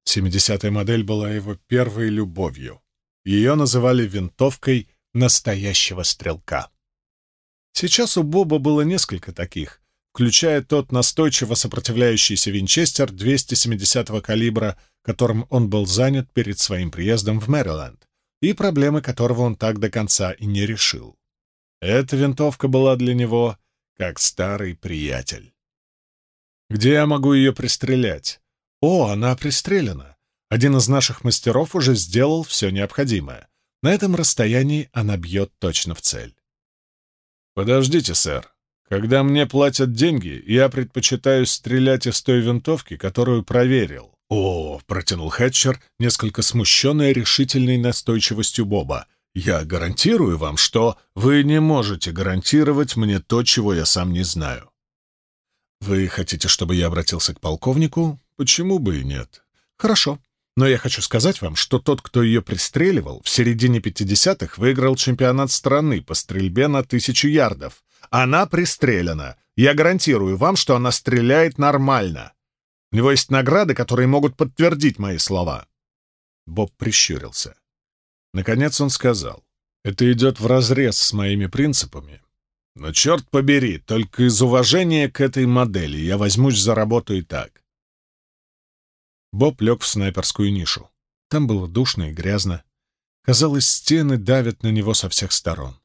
70-я модель была его первой любовью. Ее называли винтовкой настоящего стрелка. Сейчас у Боба было несколько таких, включая тот настойчиво сопротивляющийся винчестер 270-го калибра, которым он был занят перед своим приездом в Мэриленд, и проблемы которого он так до конца и не решил. Эта винтовка была для него как старый приятель. «Где я могу ее пристрелять?» О, она пристрелена. Один из наших мастеров уже сделал все необходимое. На этом расстоянии она бьет точно в цель. Подождите, сэр. Когда мне платят деньги, я предпочитаю стрелять из той винтовки, которую проверил. О, протянул Хэтчер, несколько смущенный решительной настойчивостью Боба. Я гарантирую вам, что вы не можете гарантировать мне то, чего я сам не знаю. Вы хотите, чтобы я обратился к полковнику? Почему бы и нет? Хорошо. Но я хочу сказать вам, что тот, кто ее пристреливал, в середине 50-х выиграл чемпионат страны по стрельбе на тысячу ярдов. Она пристрелена. Я гарантирую вам, что она стреляет нормально. У него есть награды, которые могут подтвердить мои слова. Боб прищурился. Наконец он сказал, «Это идет вразрез с моими принципами. Но черт побери, только из уважения к этой модели я возьмусь за работу и так. Боб лег в снайперскую нишу. Там было душно и грязно. Казалось, стены давят на него со всех сторон.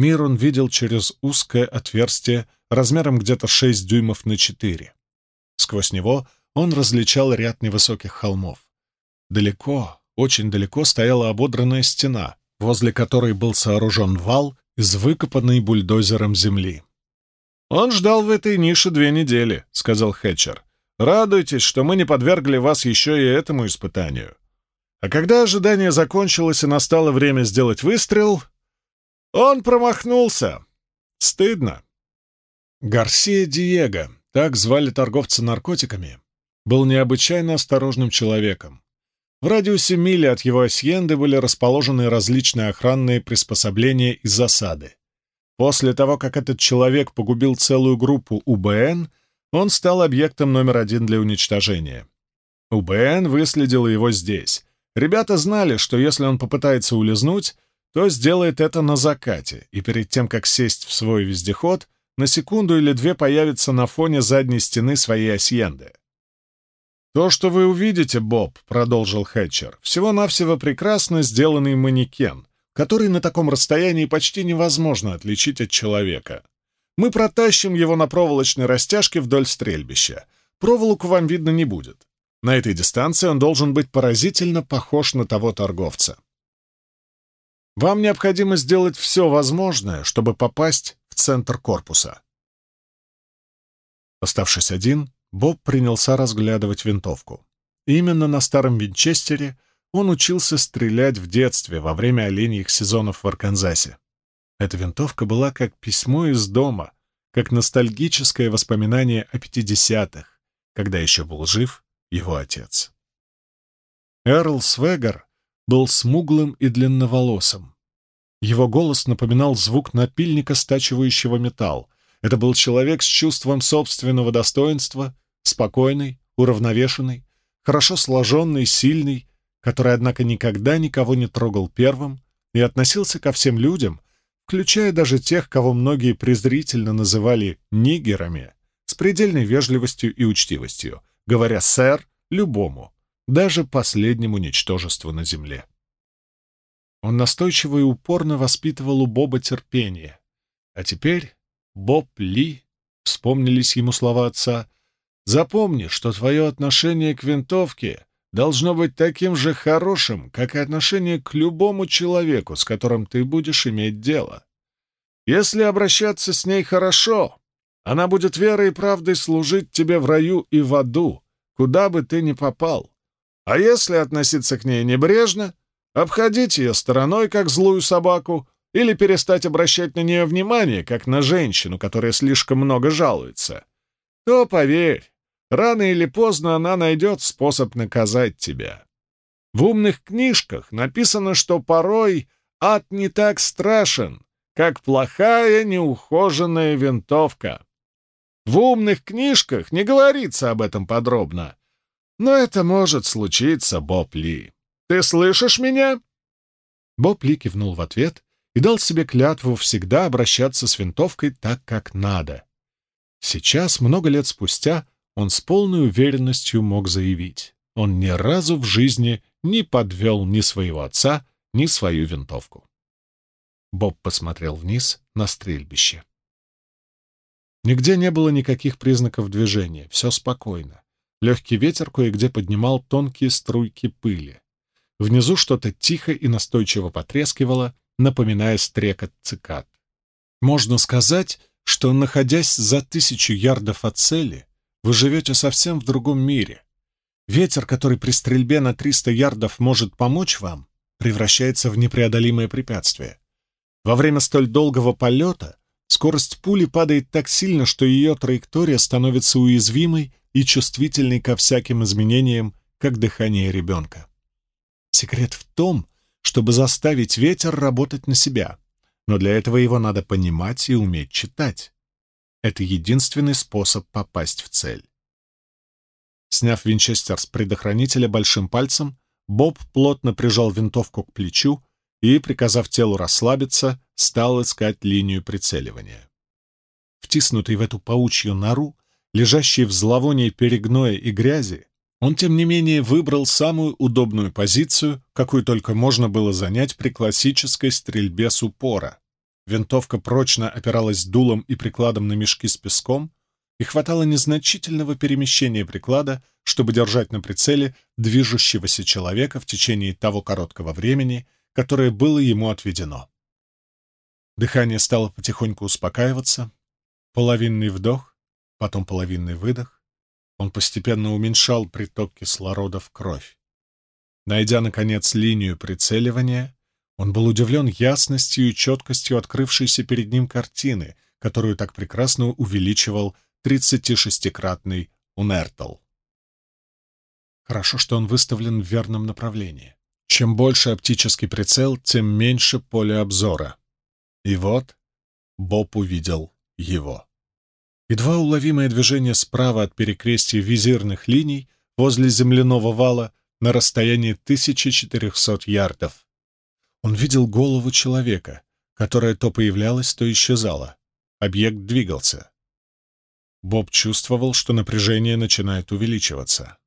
Мир он видел через узкое отверстие размером где-то 6 дюймов на 4. Сквозь него он различал ряд невысоких холмов. Далеко, очень далеко стояла ободранная стена, возле которой был сооружен вал из выкопанной бульдозером земли. «Он ждал в этой нише две недели», — сказал Хэтчер. Радуйтесь, что мы не подвергли вас еще и этому испытанию. А когда ожидание закончилось и настало время сделать выстрел, он промахнулся. Стыдно. Гарсия Диего, так звали торговца наркотиками, был необычайно осторожным человеком. В радиусе мили от его асьенды были расположены различные охранные приспособления и засады. После того, как этот человек погубил целую группу УБН, он стал объектом номер один для уничтожения. УБН выследила его здесь. Ребята знали, что если он попытается улизнуть, то сделает это на закате, и перед тем, как сесть в свой вездеход, на секунду или две появится на фоне задней стены своей асьенды. «То, что вы увидите, Боб», — продолжил Хэтчер, — «всего-навсего прекрасно сделанный манекен, который на таком расстоянии почти невозможно отличить от человека. Мы протащим его на проволочной растяжке вдоль стрельбища. Проволоку вам видно не будет. На этой дистанции он должен быть поразительно похож на того торговца. Вам необходимо сделать все возможное, чтобы попасть в центр корпуса. Оставшись один, Боб принялся разглядывать винтовку. Именно на старом винчестере он учился стрелять в детстве во время оленьих сезонов в Арканзасе. Эта винтовка была как письмо из дома, как ностальгическое воспоминание о пятидесятых, когда еще был жив его отец. Эрл Свегар был смуглым и длинноволосым. Его голос напоминал звук напильника, стачивающего металл. Это был человек с чувством собственного достоинства, спокойный, уравновешенный, хорошо сложенный, сильный, который, однако, никогда никого не трогал первым и относился ко всем людям, включая даже тех, кого многие презрительно называли «нигерами», с предельной вежливостью и учтивостью, говоря «сэр» любому, даже последнему ничтожеству на земле. Он настойчиво и упорно воспитывал у Боба терпение. А теперь Боб Ли, вспомнились ему слова отца, запомни, что твое отношение к винтовке должно быть таким же хорошим, как и отношение к любому человеку, с которым ты будешь иметь дело. Если обращаться с ней хорошо, она будет верой и правдой служить тебе в раю и в аду, куда бы ты ни попал. А если относиться к ней небрежно, обходить ее стороной, как злую собаку, или перестать обращать на нее внимание, как на женщину, которая слишком много жалуется, то, поверь, рано или поздно она найдет способ наказать тебя. В умных книжках написано, что порой ад не так страшен, как плохая неухоженная винтовка. В умных книжках не говорится об этом подробно, но это может случиться, Боб Ли. Ты слышишь меня?» Боб Ли кивнул в ответ и дал себе клятву всегда обращаться с винтовкой так, как надо. Сейчас, много лет спустя, он с полной уверенностью мог заявить. Он ни разу в жизни не подвел ни своего отца, ни свою винтовку. Боб посмотрел вниз на стрельбище. Нигде не было никаких признаков движения, все спокойно. Легкий ветер кое-где поднимал тонкие струйки пыли. Внизу что-то тихо и настойчиво потрескивало, напоминая стрекот цикад. Можно сказать, что, находясь за тысячу ярдов от цели, вы живете совсем в другом мире. Ветер, который при стрельбе на 300 ярдов может помочь вам, превращается в непреодолимое препятствие. Во время столь долгого полета скорость пули падает так сильно, что ее траектория становится уязвимой и чувствительный ко всяким изменениям, как дыхание ребенка. Секрет в том, чтобы заставить ветер работать на себя, но для этого его надо понимать и уметь читать. Это единственный способ попасть в цель. Сняв винчестер с предохранителя большим пальцем, Боб плотно прижал винтовку к плечу и, приказав телу расслабиться, стал искать линию прицеливания. Втиснутый в эту паучью нору, лежащий в зловонии перегноя и грязи, он, тем не менее, выбрал самую удобную позицию, какую только можно было занять при классической стрельбе с упора. Винтовка прочно опиралась дулом и прикладом на мешки с песком, и хватало незначительного перемещения приклада, чтобы держать на прицеле движущегося человека в течение того короткого времени, которое было ему отведено. Дыхание стало потихоньку успокаиваться, половинный вдох, потом половинный выдох. Он постепенно уменьшал приток кислорода в кровь. Найдя, наконец, линию прицеливания, он был удивлен ясностью и четкостью открывшейся перед ним картины, которую так прекрасно увеличивал 36-кратный Унертл. Хорошо, что он выставлен в верном направлении. Чем больше оптический прицел, тем меньше поле обзора. И вот Боб увидел его. Едва уловимое движение справа от перекрестия визирных линий возле земляного вала на расстоянии 1400 ярдов. Он видел голову человека, которая то появлялась, то исчезала. Объект двигался. Боб чувствовал, что напряжение начинает увеличиваться.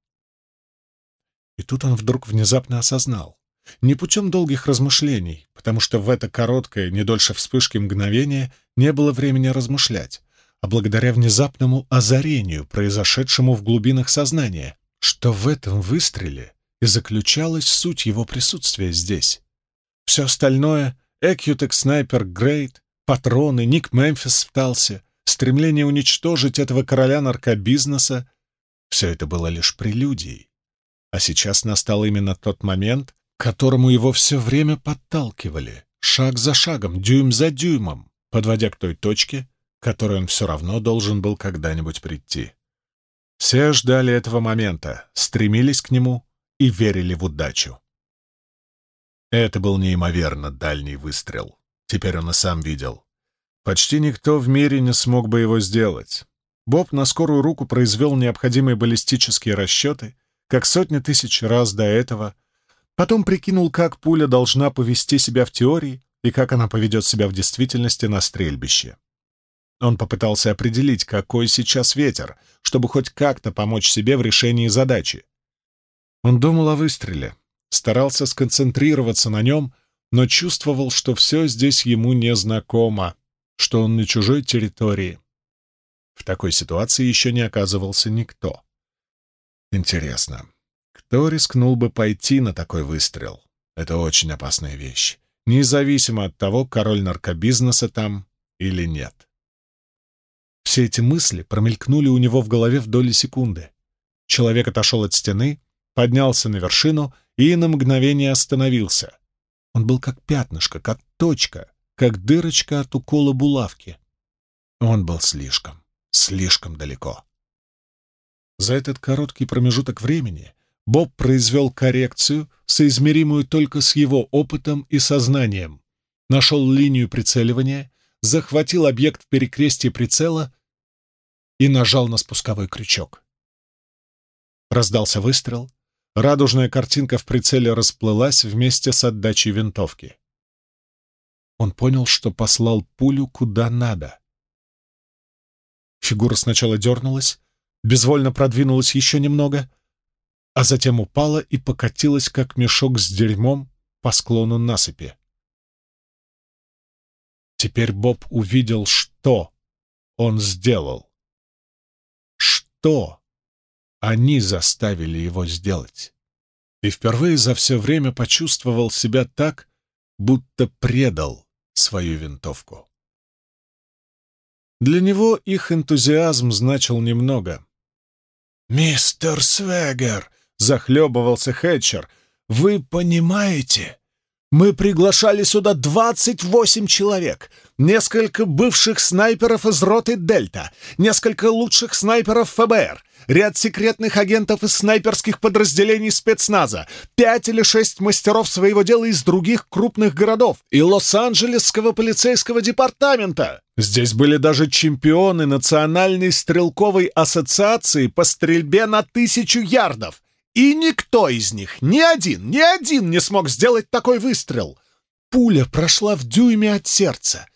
И тут он вдруг внезапно осознал. Не путем долгих размышлений, потому что в это короткое, не дольше вспышки мгновение, не было времени размышлять а благодаря внезапному озарению, произошедшему в глубинах сознания, что в этом выстреле и заключалась суть его присутствия здесь. Все остальное — Экьютек Снайпер Грейт, патроны, Ник Мемфис в Талсе, стремление уничтожить этого короля наркобизнеса — все это было лишь прелюдией. А сейчас настал именно тот момент, к которому его все время подталкивали, шаг за шагом, дюйм за дюймом, подводя к той точке, которой он все равно должен был когда-нибудь прийти. Все ждали этого момента, стремились к нему и верили в удачу. Это был неимоверно дальний выстрел. Теперь он и сам видел. Почти никто в мире не смог бы его сделать. Боб на скорую руку произвел необходимые баллистические расчеты, как сотни тысяч раз до этого, потом прикинул, как пуля должна повести себя в теории и как она поведет себя в действительности на стрельбище. Он попытался определить, какой сейчас ветер, чтобы хоть как-то помочь себе в решении задачи. Он думал о выстреле, старался сконцентрироваться на нем, но чувствовал, что все здесь ему незнакомо, что он на чужой территории. В такой ситуации еще не оказывался никто. Интересно, кто рискнул бы пойти на такой выстрел? Это очень опасная вещь, независимо от того, король наркобизнеса там или нет. Все эти мысли промелькнули у него в голове в доли секунды. Человек отошел от стены, поднялся на вершину и на мгновение остановился. Он был как пятнышко, как точка, как дырочка от укола булавки. Он был слишком, слишком далеко. За этот короткий промежуток времени Боб произвел коррекцию, соизмеримую только с его опытом и сознанием, нашел линию прицеливания, захватил объект в перекрестии прицела и нажал на спусковой крючок. Раздался выстрел, радужная картинка в прицеле расплылась вместе с отдачей винтовки. Он понял, что послал пулю куда надо. Фигура сначала дернулась, безвольно продвинулась еще немного, а затем упала и покатилась, как мешок с дерьмом, по склону насыпи. Теперь Боб увидел, что он сделал. Что они заставили его сделать. И впервые за все время почувствовал себя так, будто предал свою винтовку. Для него их энтузиазм значил немного. «Мистер Свегер!» — захлебывался Хэтчер. «Вы понимаете? Мы приглашали сюда 28 человек, несколько бывших снайперов из роты «Дельта», несколько лучших снайперов ФБР, ряд секретных агентов из снайперских подразделений спецназа, пять или шесть мастеров своего дела из других крупных городов и Лос-Анджелесского полицейского департамента. Здесь были даже чемпионы Национальной стрелковой ассоциации по стрельбе на тысячу ярдов. И никто из них, ни один, ни один не смог сделать такой выстрел. Пуля прошла в дюйме от сердца.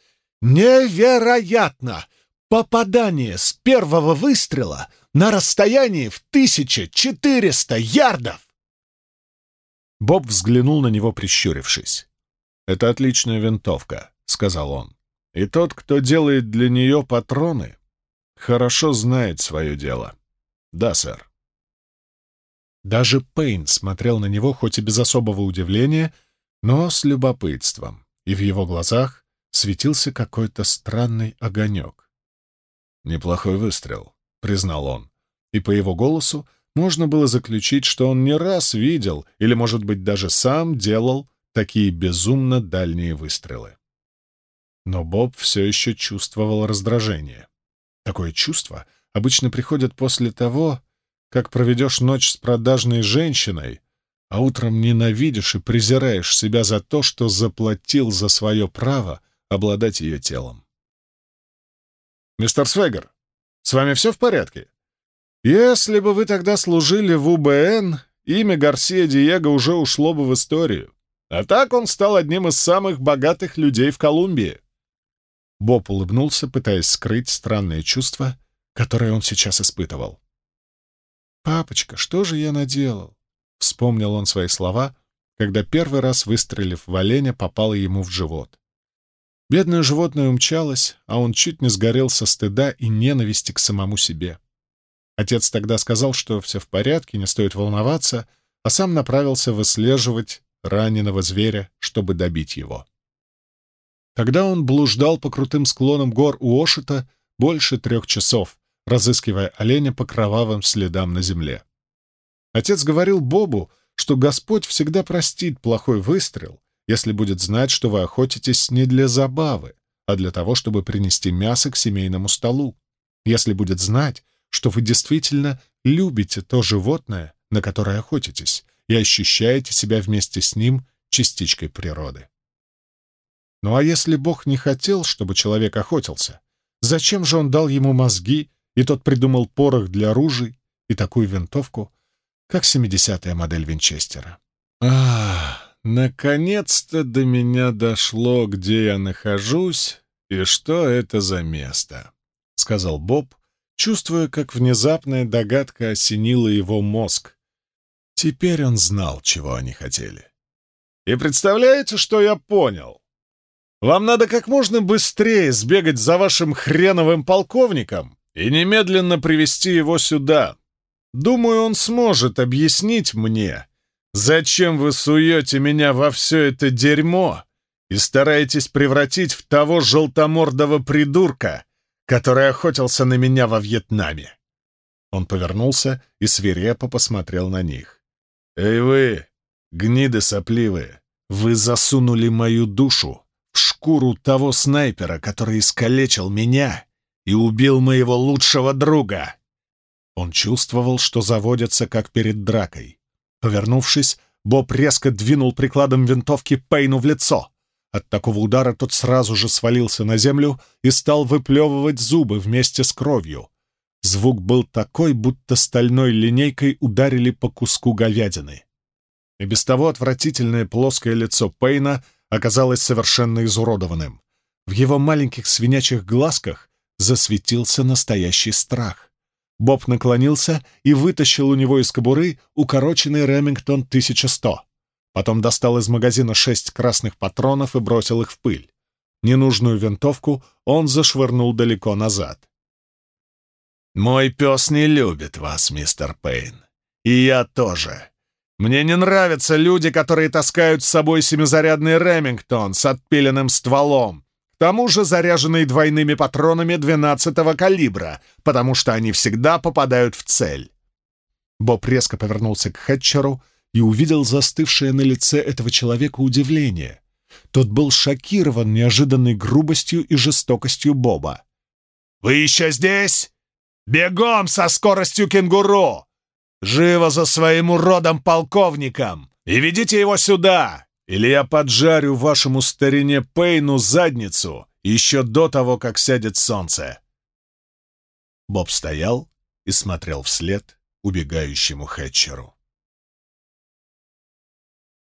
Невероятно! Попадание с первого выстрела на расстоянии в 1400 ярдов! Боб взглянул на него, прищурившись. «Это отличная винтовка», — сказал он. «И тот, кто делает для нее патроны, хорошо знает свое дело». «Да, сэр». Даже Пейн смотрел на него хоть и без особого удивления, но с любопытством, и в его глазах светился какой-то странный огонек. «Неплохой выстрел», — признал он, и по его голосу можно было заключить, что он не раз видел или, может быть, даже сам делал такие безумно дальние выстрелы. Но Боб все еще чувствовал раздражение. Такое чувство обычно приходит после того, как проведешь ночь с продажной женщиной, а утром ненавидишь и презираешь себя за то, что заплатил за свое право обладать ее телом. «Мистер Свегер, с вами все в порядке? Если бы вы тогда служили в УБН, имя Гарсия Диего уже ушло бы в историю. А так он стал одним из самых богатых людей в Колумбии». Боб улыбнулся, пытаясь скрыть странное чувство, которое он сейчас испытывал. «Папочка, что же я наделал?» — вспомнил он свои слова, когда первый раз, выстрелив в оленя, попало ему в живот. Бедное животное умчалось, а он чуть не сгорел со стыда и ненависти к самому себе. Отец тогда сказал, что все в порядке, не стоит волноваться, а сам направился выслеживать раненого зверя, чтобы добить его. Тогда он блуждал по крутым склонам гор у Ошита больше трех часов, разыскивая оленя по кровавым следам на земле. Отец говорил Бобу, что Господь всегда простит плохой выстрел, если будет знать, что вы охотитесь не для забавы, а для того, чтобы принести мясо к семейному столу, если будет знать, что вы действительно любите то животное, на которое охотитесь, и ощущаете себя вместе с ним частичкой природы. Ну а если Бог не хотел, чтобы человек охотился, зачем же он дал ему мозги, и тот придумал порох для ружей и такую винтовку, как 70-я модель Винчестера? Ах, наконец-то до меня дошло, где я нахожусь и что это за место, — сказал Боб, чувствуя, как внезапная догадка осенила его мозг. Теперь он знал, чего они хотели. «И представляете, что я понял? Вам надо как можно быстрее сбегать за вашим хреновым полковником и немедленно привести его сюда. Думаю, он сможет объяснить мне, зачем вы суете меня во все это дерьмо и стараетесь превратить в того желтомордого придурка, который охотился на меня во Вьетнаме. Он повернулся и свирепо посмотрел на них. «Эй вы, гниды сопливые, вы засунули мою душу шкуру того снайпера, который искалечил меня и убил моего лучшего друга. Он чувствовал, что заводится, как перед дракой. Повернувшись, Боб резко двинул прикладом винтовки Пейну в лицо. От такого удара тот сразу же свалился на землю и стал выплевывать зубы вместе с кровью. Звук был такой, будто стальной линейкой ударили по куску говядины. И без того отвратительное плоское лицо Пейна — оказалось совершенно изуродованным. В его маленьких свинячьих глазках засветился настоящий страх. Боб наклонился и вытащил у него из кобуры укороченный Ремингтон 1100. Потом достал из магазина шесть красных патронов и бросил их в пыль. Ненужную винтовку он зашвырнул далеко назад. «Мой пес не любит вас, мистер Пейн. И я тоже. Мне не нравятся люди, которые таскают с собой семизарядный Ремингтон с отпиленным стволом, тому же заряженный двойными патронами 12-го калибра, потому что они всегда попадают в цель. Боб резко повернулся к Хэтчеру и увидел застывшее на лице этого человека удивление. Тот был шокирован неожиданной грубостью и жестокостью Боба. «Вы еще здесь? Бегом со скоростью кенгуру! Живо за своим уродом полковником! И ведите его сюда! Или я поджарю вашему старине Пейну задницу еще до того, как сядет солнце!» Боб стоял и смотрел вслед убегающему Хэтчеру.